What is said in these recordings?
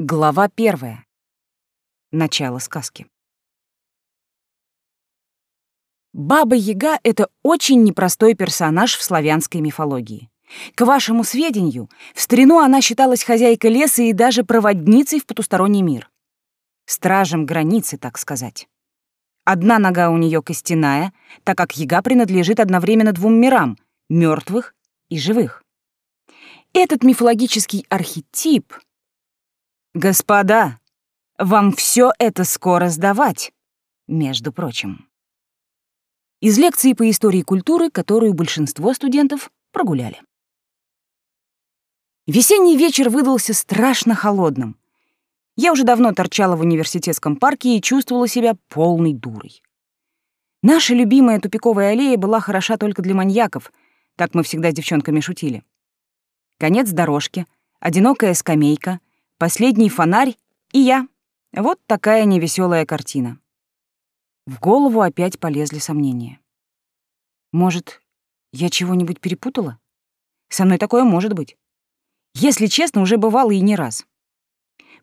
Глава первая. Начало сказки. Баба-Яга — это очень непростой персонаж в славянской мифологии. К вашему сведению, в старину она считалась хозяйкой леса и даже проводницей в потусторонний мир. Стражем границы, так сказать. Одна нога у нее костяная, так как Яга принадлежит одновременно двум мирам — мертвых и живых. Этот мифологический архетип — Господа, вам все это скоро сдавать, между прочим. Из лекции по истории культуры, которую большинство студентов прогуляли. Весенний вечер выдался страшно холодным. Я уже давно торчала в университетском парке и чувствовала себя полной дурой. Наша любимая тупиковая аллея была хороша только для маньяков, так мы всегда с девчонками шутили. Конец дорожки, одинокая скамейка — последний фонарь и я. Вот такая невеселая картина. В голову опять полезли сомнения. Может, я чего-нибудь перепутала? Со мной такое может быть. Если честно, уже бывало и не раз.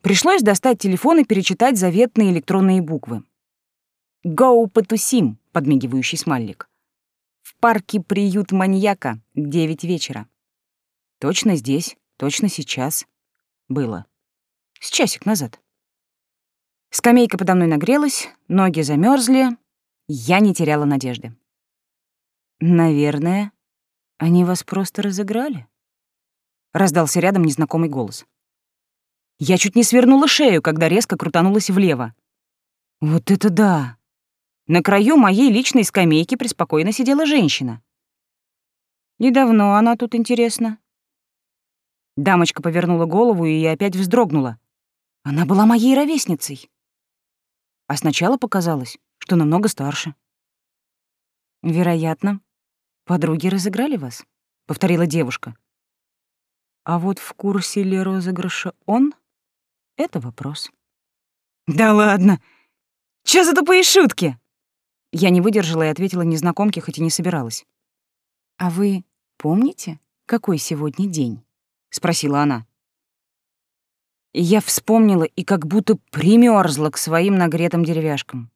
Пришлось достать телефон и перечитать заветные электронные буквы. «Гоу потусим», — подмигивающий смайлик. «В парке приют маньяка, девять вечера». Точно здесь, точно сейчас. Было. С часик назад. Скамейка подо мной нагрелась, ноги замерзли, я не теряла надежды. «Наверное, они вас просто разыграли?» Раздался рядом незнакомый голос. Я чуть не свернула шею, когда резко крутанулась влево. Вот это да! На краю моей личной скамейки преспокойно сидела женщина. Недавно она тут, интересно. Дамочка повернула голову и опять вздрогнула. Она была моей ровесницей. А сначала показалось, что намного старше. Вероятно, подруги разыграли вас, повторила девушка. А вот в курсе ли розыгрыша он — это вопрос. Да ладно! Чё за тупые шутки? Я не выдержала и ответила незнакомке, хоть и не собиралась. А вы помните, какой сегодня день? спросила она. Я вспомнила и как будто примерзла к своим нагретым деревяшкам.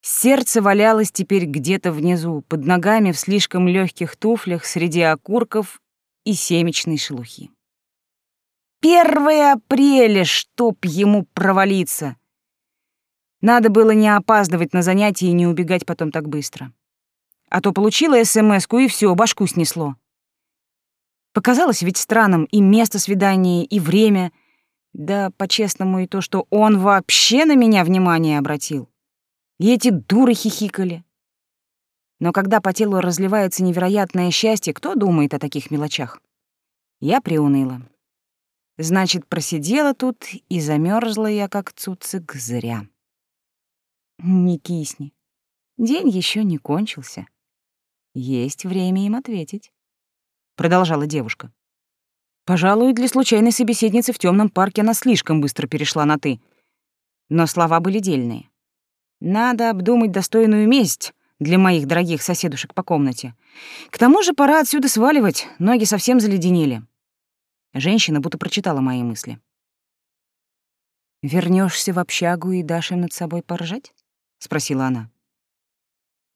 Сердце валялось теперь где-то внизу, под ногами в слишком легких туфлях среди окурков и семечной шелухи. Первое апреля, чтоб ему провалиться! Надо было не опаздывать на занятия и не убегать потом так быстро. А то получила СМС-ку, и все, башку снесло. Показалось ведь странным и место свидания, и время — да, по-честному, и то, что он вообще на меня внимание обратил. И эти дуры хихикали. Но когда по телу разливается невероятное счастье, кто думает о таких мелочах? Я приуныла. Значит, просидела тут и замерзла я, как цуцик, зря. Не кисни. День еще не кончился. Есть время им ответить. Продолжала девушка. Пожалуй, для случайной собеседницы в темном парке она слишком быстро перешла на «ты». Но слова были дельные. Надо обдумать достойную месть для моих дорогих соседушек по комнате. К тому же пора отсюда сваливать, ноги совсем заледенели. Женщина будто прочитала мои мысли. Вернешься в общагу и дашь им над собой поржать?» — спросила она.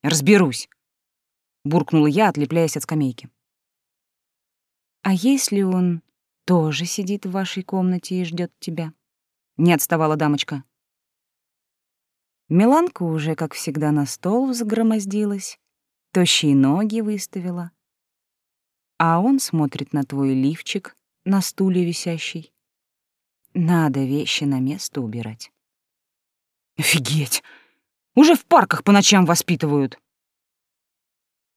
«Разберусь», — буркнула я, отлепляясь от скамейки. А если он тоже сидит в вашей комнате и ждет тебя? Не отставала дамочка. Миланка уже, как всегда, на стол взгромоздилась, тощие ноги выставила. А он смотрит на твой лифчик на стуле висящий. Надо вещи на место убирать. Офигеть! Уже в парках по ночам воспитывают.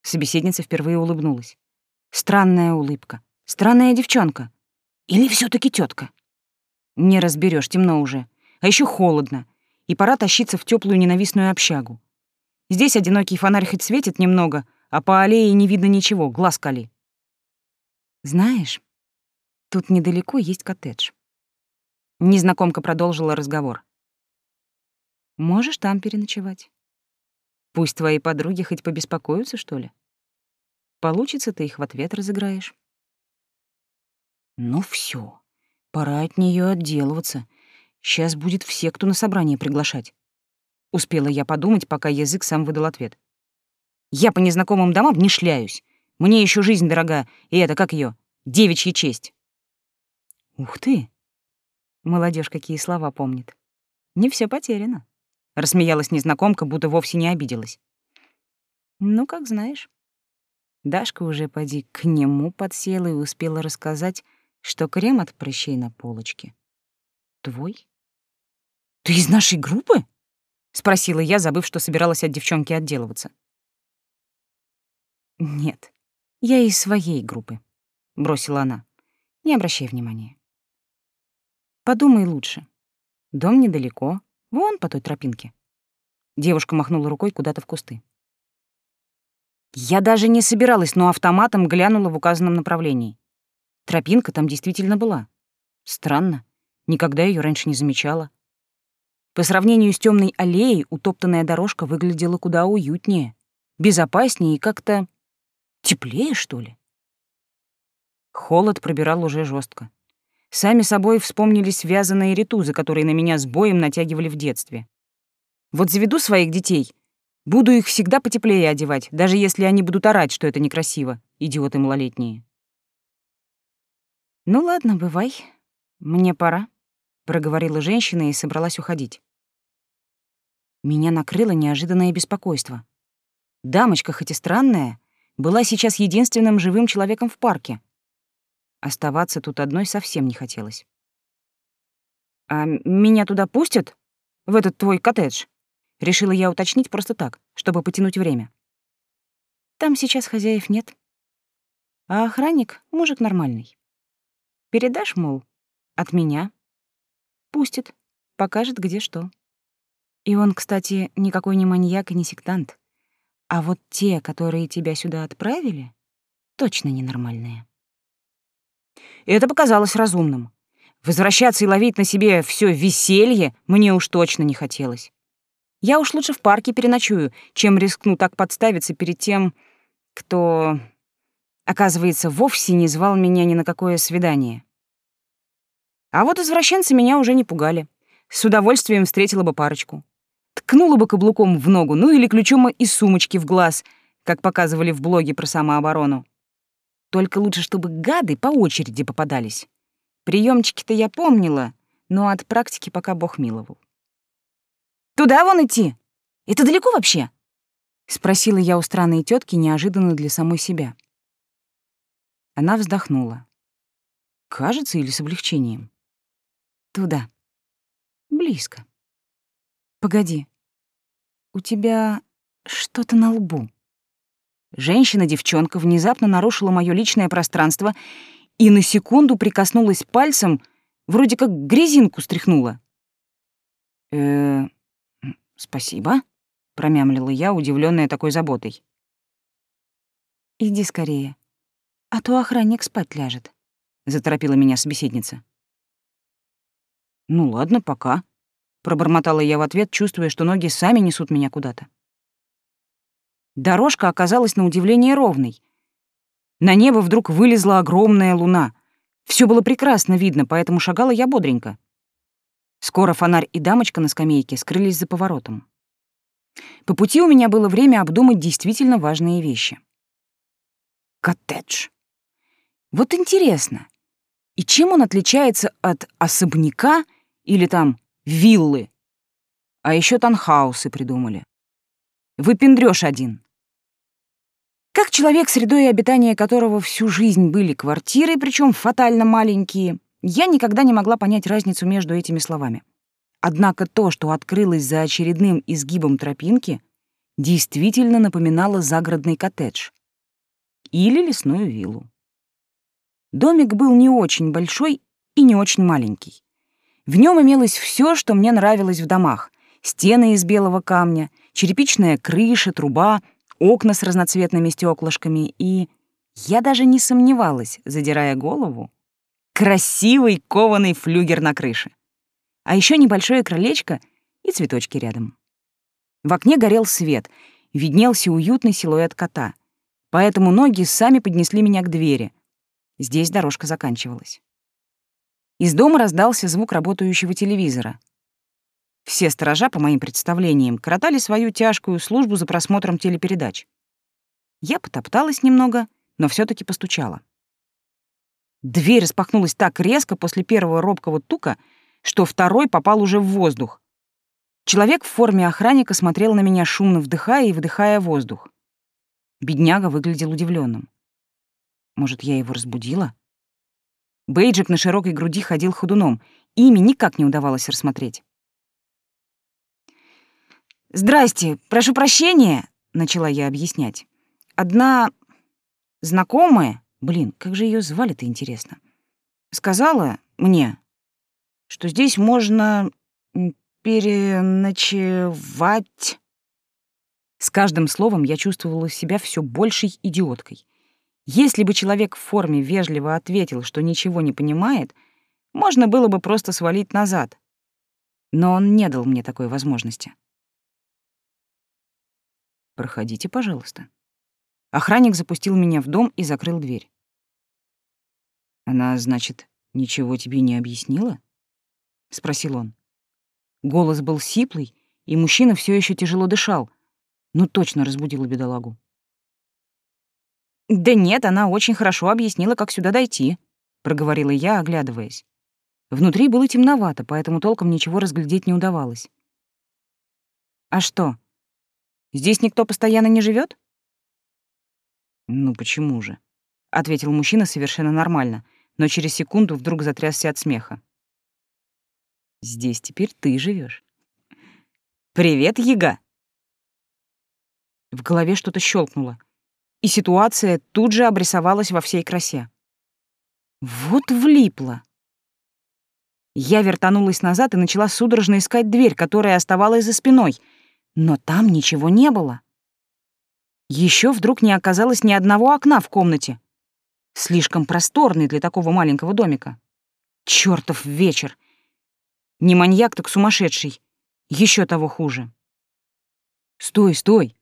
Собеседница впервые улыбнулась. Странная улыбка. Странная девчонка. Или все таки тетка? Не разберешь, темно уже. А еще холодно. И пора тащиться в теплую ненавистную общагу. Здесь одинокий фонарь хоть светит немного, а по аллее не видно ничего, глаз кали. Знаешь, тут недалеко есть коттедж. Незнакомка продолжила разговор. Можешь там переночевать. Пусть твои подруги хоть побеспокоятся, что ли. Получится, ты их в ответ разыграешь. Ну все, Пора от нее отделываться. Сейчас будет все, кто на собрание приглашать. Успела я подумать, пока язык сам выдал ответ. Я по незнакомым домам не шляюсь. Мне еще жизнь дорога, и это, как ее, девичья честь. Ух ты! Молодежь какие слова помнит. Не все потеряно. Рассмеялась незнакомка, будто вовсе не обиделась. Ну, как знаешь. Дашка уже поди к нему подсела и успела рассказать, что крем от прыщей на полочке. Твой? Ты из нашей группы? Спросила я, забыв, что собиралась от девчонки отделываться. Нет, я из своей группы, бросила она. Не обращай внимания. Подумай лучше. Дом недалеко, вон по той тропинке. Девушка махнула рукой куда-то в кусты. Я даже не собиралась, но автоматом глянула в указанном направлении. Тропинка там действительно была. Странно, никогда ее раньше не замечала. По сравнению с темной аллеей утоптанная дорожка выглядела куда уютнее, безопаснее и как-то теплее, что ли. Холод пробирал уже жестко. Сами собой вспомнились вязаные ритузы, которые на меня с боем натягивали в детстве. Вот заведу своих детей, буду их всегда потеплее одевать, даже если они будут орать, что это некрасиво, идиоты малолетние. «Ну ладно, бывай. Мне пора», — проговорила женщина и собралась уходить. Меня накрыло неожиданное беспокойство. Дамочка, хоть и странная, была сейчас единственным живым человеком в парке. Оставаться тут одной совсем не хотелось. «А меня туда пустят? В этот твой коттедж?» Решила я уточнить просто так, чтобы потянуть время. «Там сейчас хозяев нет. А охранник — мужик нормальный. Передашь, мол, от меня?» Пустит, покажет, где что. И он, кстати, никакой не маньяк и не сектант. А вот те, которые тебя сюда отправили, точно ненормальные. Это показалось разумным. Возвращаться и ловить на себе все веселье мне уж точно не хотелось. Я уж лучше в парке переночую, чем рискну так подставиться перед тем, кто, оказывается, вовсе не звал меня ни на какое свидание. А вот извращенцы меня уже не пугали. С удовольствием встретила бы парочку ткнула бы каблуком в ногу, ну или ключом из сумочки в глаз, как показывали в блоге про самооборону. Только лучше, чтобы гады по очереди попадались. Приемчики-то я помнила, но от практики пока бог миловал. «Туда вон идти? Это далеко вообще?» — спросила я у странной тетки неожиданно для самой себя. Она вздохнула. Кажется, или с облегчением. «Туда. Близко». Погоди. У тебя что-то на лбу. Женщина-девчонка внезапно нарушила мое личное пространство и на секунду прикоснулась пальцем, вроде как грязинку стряхнула. э спасибо», — промямлила я, удивленная такой заботой. «Иди скорее, а то охранник спать ляжет», — заторопила меня собеседница. «Ну ладно, пока», пробормотала я в ответ, чувствуя, что ноги сами несут меня куда-то. Дорожка оказалась на удивление ровной. На небо вдруг вылезла огромная луна. Все было прекрасно видно, поэтому шагала я бодренько. Скоро фонарь и дамочка на скамейке скрылись за поворотом. По пути у меня было время обдумать действительно важные вещи. Коттедж. Вот интересно, и чем он отличается от особняка или там виллы. А еще танхаусы придумали. Выпендрёж один. Как человек, средой обитания которого всю жизнь были квартиры, причем фатально маленькие, я никогда не могла понять разницу между этими словами. Однако то, что открылось за очередным изгибом тропинки, действительно напоминало загородный коттедж или лесную виллу. Домик был не очень большой и не очень маленький. В нем имелось все, что мне нравилось в домах. Стены из белого камня, черепичная крыша, труба, окна с разноцветными стеклышками и... Я даже не сомневалась, задирая голову. Красивый кованый флюгер на крыше. А еще небольшое крылечко и цветочки рядом. В окне горел свет, виднелся уютный силуэт кота. Поэтому ноги сами поднесли меня к двери. Здесь дорожка заканчивалась. Из дома раздался звук работающего телевизора. Все сторожа, по моим представлениям, коротали свою тяжкую службу за просмотром телепередач. Я потопталась немного, но все таки постучала. Дверь распахнулась так резко после первого робкого тука, что второй попал уже в воздух. Человек в форме охранника смотрел на меня, шумно вдыхая и выдыхая воздух. Бедняга выглядел удивленным. Может, я его разбудила? Бейджик на широкой груди ходил ходуном, имя никак не удавалось рассмотреть. «Здрасте, прошу прощения», — начала я объяснять. «Одна знакомая, блин, как же ее звали-то, интересно, сказала мне, что здесь можно переночевать...» С каждым словом я чувствовала себя все большей идиоткой. Если бы человек в форме вежливо ответил, что ничего не понимает, можно было бы просто свалить назад. Но он не дал мне такой возможности. «Проходите, пожалуйста». Охранник запустил меня в дом и закрыл дверь. «Она, значит, ничего тебе не объяснила?» — спросил он. Голос был сиплый, и мужчина все еще тяжело дышал. Ну, точно разбудила бедолагу. «Да нет, она очень хорошо объяснила, как сюда дойти», — проговорила я, оглядываясь. Внутри было темновато, поэтому толком ничего разглядеть не удавалось. «А что, здесь никто постоянно не живет? «Ну почему же?» — ответил мужчина совершенно нормально, но через секунду вдруг затрясся от смеха. «Здесь теперь ты живешь. «Привет, Яга!» В голове что-то щелкнуло и ситуация тут же обрисовалась во всей красе. Вот влипла. Я вертанулась назад и начала судорожно искать дверь, которая оставалась за спиной, но там ничего не было. Еще вдруг не оказалось ни одного окна в комнате. Слишком просторный для такого маленького домика. Чёртов вечер. Не маньяк, так сумасшедший. Еще того хуже. «Стой, стой!»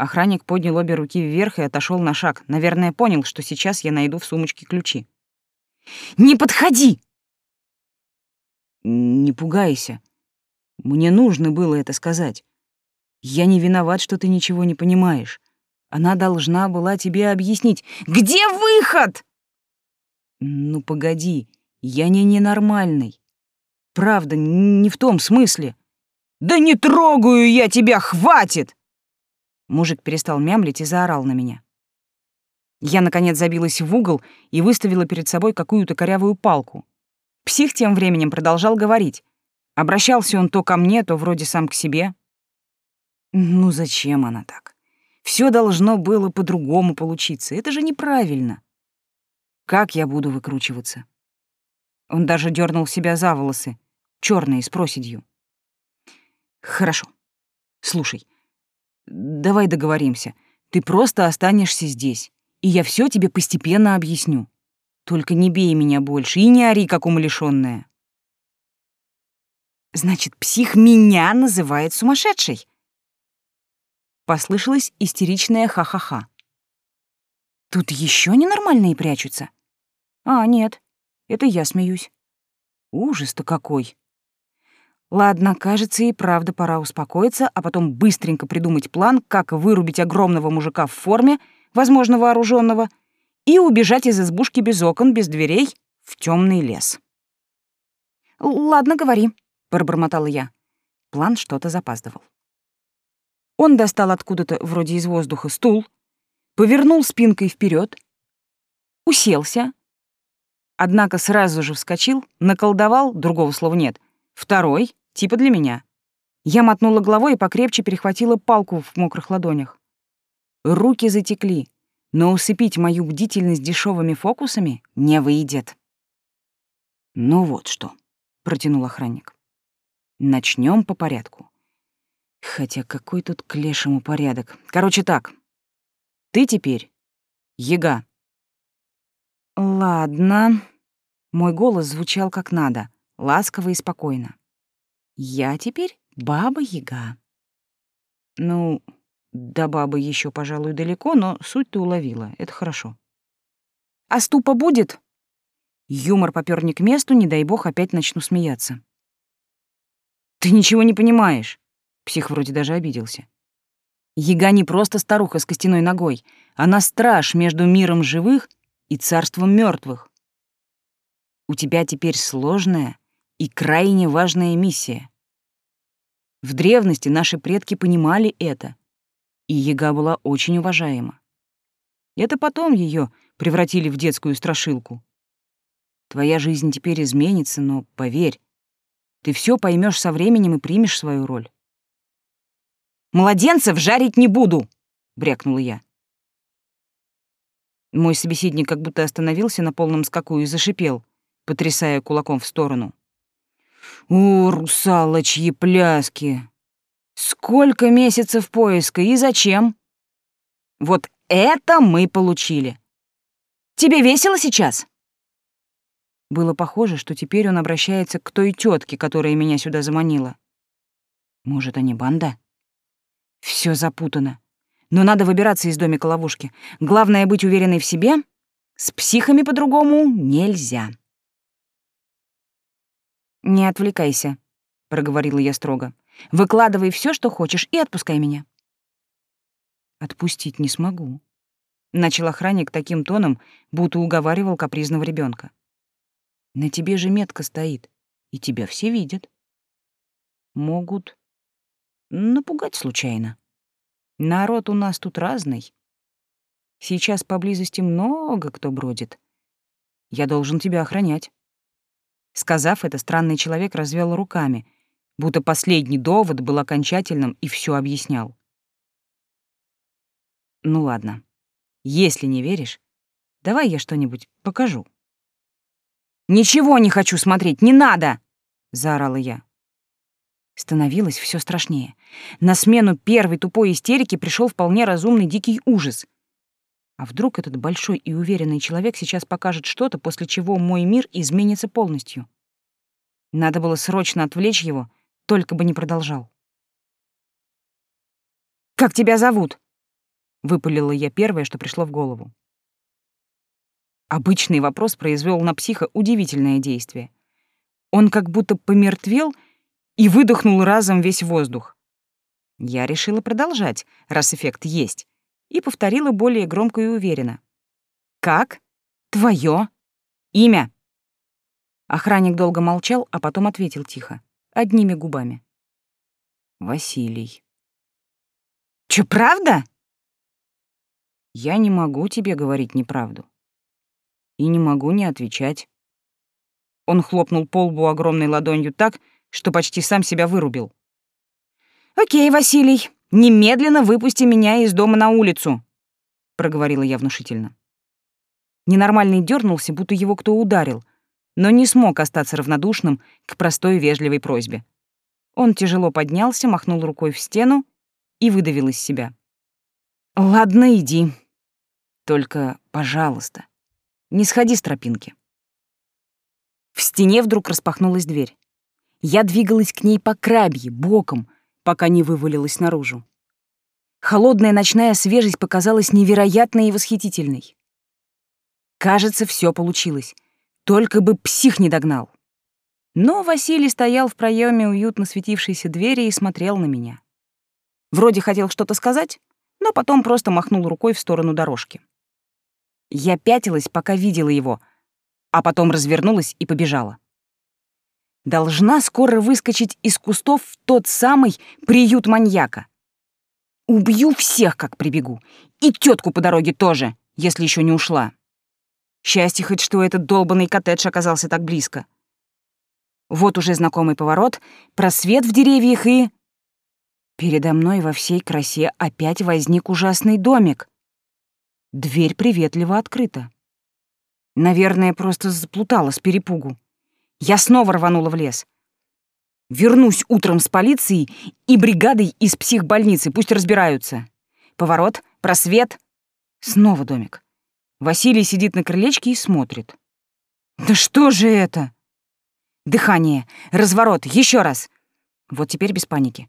Охранник поднял обе руки вверх и отошел на шаг. Наверное, понял, что сейчас я найду в сумочке ключи. «Не подходи!» «Не пугайся. Мне нужно было это сказать. Я не виноват, что ты ничего не понимаешь. Она должна была тебе объяснить. Где выход?» «Ну, погоди, я не ненормальный. Правда, не в том смысле». «Да не трогаю я тебя, хватит!» Мужик перестал мямлить и заорал на меня. Я, наконец, забилась в угол и выставила перед собой какую-то корявую палку. Псих тем временем продолжал говорить. Обращался он то ко мне, то вроде сам к себе. Ну зачем она так? Все должно было по-другому получиться. Это же неправильно. Как я буду выкручиваться? Он даже дернул себя за волосы, черные с проседью. Хорошо. Слушай, Давай договоримся. Ты просто останешься здесь, и я все тебе постепенно объясню. Только не бей меня больше и не ори, как умалишённая. Значит, псих меня называет сумасшедшей. Послышалось истеричное ха-ха-ха. Тут еще ненормальные прячутся. А, нет, это я смеюсь. Ужас-то какой. Ладно, кажется, и правда пора успокоиться, а потом быстренько придумать план, как вырубить огромного мужика в форме, возможно, вооруженного, и убежать из избушки без окон, без дверей, в темный лес. «Ладно, говори», — пробормотала я. План что-то запаздывал. Он достал откуда-то, вроде из воздуха, стул, повернул спинкой вперед, уселся, однако сразу же вскочил, наколдовал, другого слова нет, второй, Типа для меня. Я мотнула головой и покрепче перехватила палку в мокрых ладонях. Руки затекли, но усыпить мою бдительность дешевыми фокусами не выйдет. «Ну вот что», — протянул охранник. Начнем по порядку. Хотя какой тут к лешему порядок. Короче так, ты теперь Ега. Ладно. Мой голос звучал как надо, ласково и спокойно. Я теперь Баба-Яга. Ну, до бабы еще, пожалуй, далеко, но суть ты уловила. Это хорошо. А ступа будет? Юмор попёр не к месту, не дай бог опять начну смеяться. «Ты ничего не понимаешь!» Псих вроде даже обиделся. Яга не просто старуха с костяной ногой, она страж между миром живых и царством мертвых. У тебя теперь сложная и крайне важная миссия. В древности наши предки понимали это, и Яга была очень уважаема. Это потом ее превратили в детскую страшилку. Твоя жизнь теперь изменится, но поверь, ты все поймешь со временем и примешь свою роль. «Младенцев жарить не буду!» — брякнула я. Мой собеседник как будто остановился на полном скаку и зашипел, потрясая кулаком в сторону. «О, русалочьи пляски! Сколько месяцев поиска и зачем? Вот это мы получили! Тебе весело сейчас?» Было похоже, что теперь он обращается к той тетке, которая меня сюда заманила. Может, они банда? Все запутано. Но надо выбираться из домика ловушки. Главное — быть уверенной в себе. С психами по-другому нельзя. «Не отвлекайся», — проговорила я строго. «Выкладывай все, что хочешь, и отпускай меня». «Отпустить не смогу», — начал охранник таким тоном, будто уговаривал капризного ребенка. «На тебе же метка стоит, и тебя все видят. Могут Напугать случайно. Народ у нас тут разный. Сейчас поблизости много кто бродит. Я должен тебя охранять. Сказав это, странный человек развел руками, будто последний довод был окончательным и все объяснял. Ну ладно. Если не веришь, давай я что-нибудь покажу. Ничего не хочу смотреть, не надо, заорала я. Становилось все страшнее. На смену первой тупой истерики пришел вполне разумный дикий ужас. А вдруг этот большой и уверенный человек сейчас покажет что-то, после чего мой мир изменится полностью? Надо было срочно отвлечь его, только бы не продолжал. «Как тебя зовут?» — выпалила я первое, что пришло в голову. Обычный вопрос произвел на психа удивительное действие. Он как будто помертвел — и выдохнул разом весь воздух. Я решила продолжать, раз эффект есть, и повторила более громко и уверенно. «Как? Твое? Имя?» Охранник долго молчал, а потом ответил тихо, одними губами. «Василий». «Чё, правда?» «Я не могу тебе говорить неправду. И не могу не отвечать». Он хлопнул по лбу огромной ладонью так, что почти сам себя вырубил. «Окей, Василий, немедленно выпусти меня из дома на улицу», — проговорила я внушительно. Ненормальный дернулся, будто его кто ударил, но не смог остаться равнодушным к простой вежливой просьбе. Он тяжело поднялся, махнул рукой в стену и выдавил из себя. «Ладно, иди. Только, пожалуйста, не сходи с тропинки». В стене вдруг распахнулась дверь. Я двигалась к ней по крабье, боком, пока не вывалилась наружу. Холодная ночная свежесть показалась невероятной и восхитительной. Кажется, все получилось. Только бы псих не догнал. Но Василий стоял в проеме уютно светившейся двери и смотрел на меня. Вроде хотел что-то сказать, но потом просто махнул рукой в сторону дорожки. Я пятилась, пока видела его, а потом развернулась и побежала должна скоро выскочить из кустов в тот самый приют маньяка. Убью всех, как прибегу. И тетку по дороге тоже, если еще не ушла. Счастье хоть, что этот долбанный коттедж оказался так близко. Вот уже знакомый поворот, просвет в деревьях и... Передо мной во всей красе опять возник ужасный домик. Дверь приветливо открыта. Наверное, просто заплутала с перепугу. Я снова рванула в лес. Вернусь утром с полицией и бригадой из психбольницы, пусть разбираются. Поворот, просвет. Снова домик. Василий сидит на крылечке и смотрит. Да что же это? Дыхание, разворот, еще раз. Вот теперь без паники.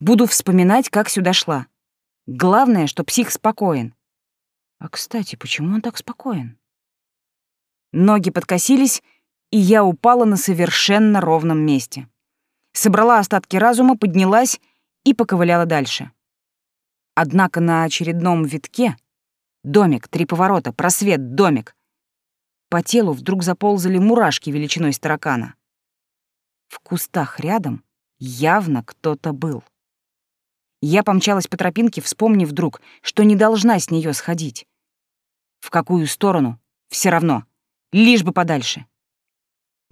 Буду вспоминать, как сюда шла. Главное, что псих спокоен. А, кстати, почему он так спокоен? Ноги подкосились, и я упала на совершенно ровном месте. Собрала остатки разума, поднялась и поковыляла дальше. Однако на очередном витке домик, три поворота, просвет, домик. По телу вдруг заползали мурашки величиной с таракана. В кустах рядом явно кто-то был. Я помчалась по тропинке, вспомнив вдруг, что не должна с нее сходить. В какую сторону? Все равно. Лишь бы подальше.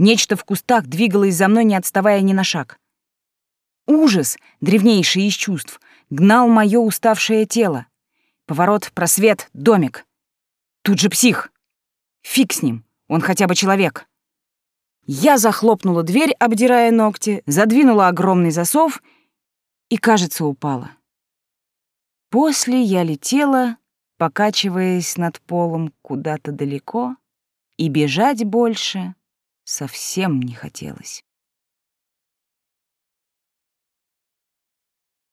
Нечто в кустах двигалось за мной, не отставая ни на шаг. Ужас, древнейший из чувств, гнал мое уставшее тело. Поворот, просвет, домик. Тут же псих. Фиг с ним, он хотя бы человек. Я захлопнула дверь, обдирая ногти, задвинула огромный засов и, кажется, упала. После я летела, покачиваясь над полом куда-то далеко, и бежать больше совсем не хотелось.